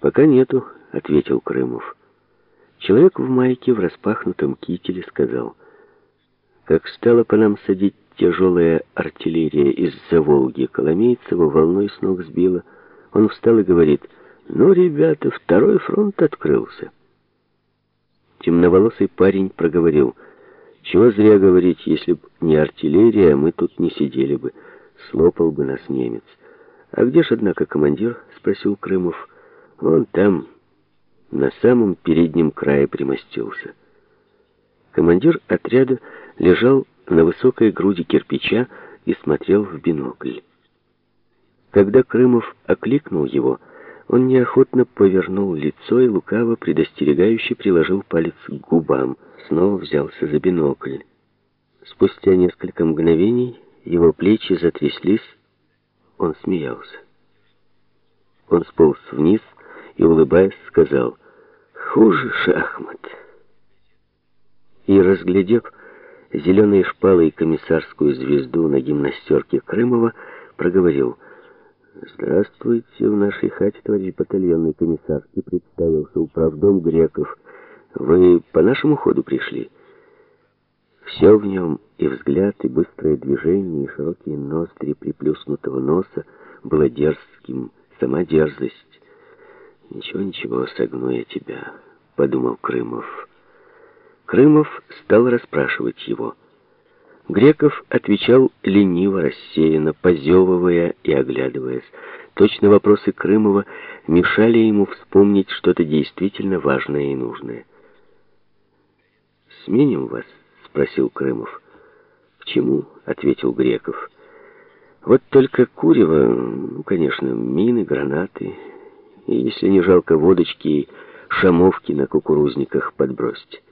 «Пока нету», — ответил Крымов. Человек в майке в распахнутом кителе сказал, «Как стало по нам садить тяжелая артиллерия из-за Волги, Коломейцева волной с ног сбила, он встал и говорит, «Ну, ребята, второй фронт открылся». Темноволосый парень проговорил, «Чего зря говорить, если б не артиллерия, мы тут не сидели бы, слопал бы нас немец». «А где ж, однако, командир?» — спросил Крымов. «Вон там, на самом переднем крае примостился». Командир отряда лежал на высокой груди кирпича и смотрел в бинокль. Когда Крымов окликнул его, он неохотно повернул лицо и лукаво предостерегающе приложил палец к губам, снова взялся за бинокль. Спустя несколько мгновений его плечи затряслись, он смеялся. Он сполз вниз и, улыбаясь, сказал «Хуже шахмат». И, разглядев зеленые шпалы и комиссарскую звезду на гимнастерке Крымова, проговорил «Здравствуйте в нашей хате, товарищ батальонный комиссар», и представился управдом Греков. «Вы по нашему ходу пришли?» Все в нем, и взгляд, и быстрое движение, и широкие ноздри приплюснутого носа, было дерзким, сама дерзость. «Ничего, ничего, согну я тебя», — подумал Крымов. Крымов стал расспрашивать его. Греков отвечал лениво, рассеянно, позевывая и оглядываясь. Точно вопросы Крымова мешали ему вспомнить что-то действительно важное и нужное. «Сменим вас?» — спросил Крымов. «К чему?» — ответил Греков. «Вот только курево, ну, конечно, мины, гранаты, и, если не жалко, водочки и шамовки на кукурузниках подбросить».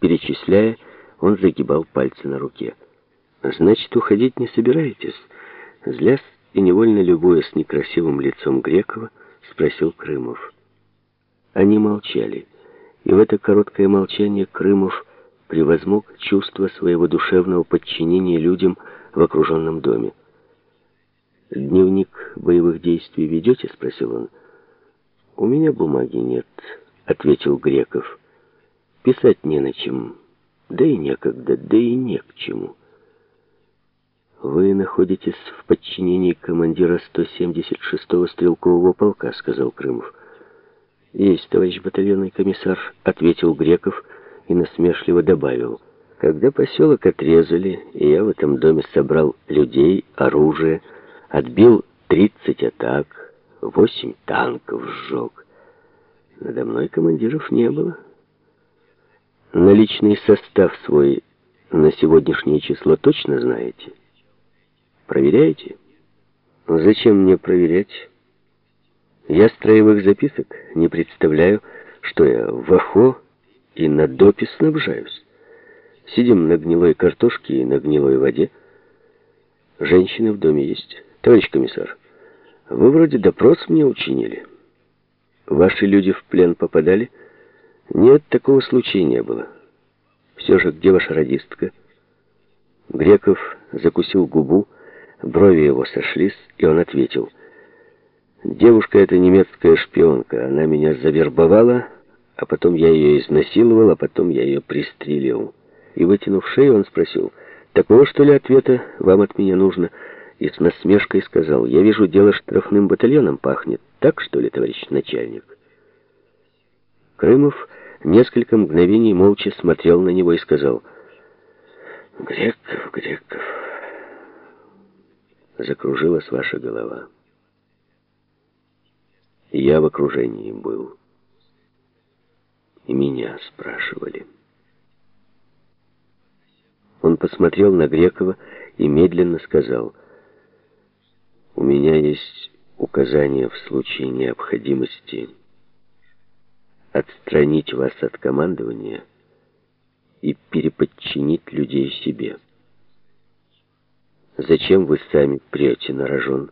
Перечисляя, он загибал пальцы на руке. «Значит, уходить не собираетесь?» Злясь и невольно любуясь некрасивым лицом Грекова, спросил Крымов. Они молчали, и в это короткое молчание Крымов превозмог чувство своего душевного подчинения людям в окруженном доме. «Дневник боевых действий ведете?» — спросил он. «У меня бумаги нет», — ответил Греков. «Писать не на чем, да и некогда, да и не к чему». «Вы находитесь в подчинении командира 176-го стрелкового полка», — сказал Крымов. «Есть, товарищ батальонный комиссар», — ответил Греков, — и насмешливо добавил, «Когда поселок отрезали, и я в этом доме собрал людей, оружие, отбил 30 атак, 8 танков сжег, надо мной командиров не было. Наличный состав свой на сегодняшнее число точно знаете? Проверяете? Зачем мне проверять? Я строевых записок не представляю, что я в АХО и на допе снабжаюсь. Сидим на гнилой картошке и на гнилой воде. Женщины в доме есть. Товарищ комиссар, вы вроде допрос мне учинили. Ваши люди в плен попадали? Нет, такого случая не было. Все же, где ваша радистка? Греков закусил губу, брови его сошлись, и он ответил. Девушка эта немецкая шпионка, она меня завербовала а потом я ее изнасиловал, а потом я ее пристрелил. И, вытянув шею, он спросил, «Такого, что ли, ответа вам от меня нужно?» И с насмешкой сказал, «Я вижу, дело штрафным батальоном пахнет. Так, что ли, товарищ начальник?» Крымов несколько мгновений молча смотрел на него и сказал, «Греков, Греков, закружилась ваша голова. Я в окружении был» и меня спрашивали. Он посмотрел на Грекова и медленно сказал, «У меня есть указание в случае необходимости отстранить вас от командования и переподчинить людей себе. Зачем вы сами прете на рожон,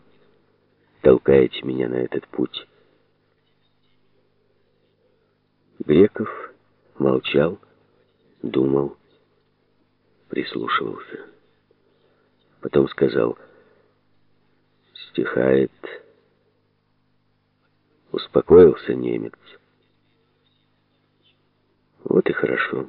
толкаете меня на этот путь?» Греков молчал, думал, прислушивался. Потом сказал, стихает, Успокоился немец. Вот и хорошо.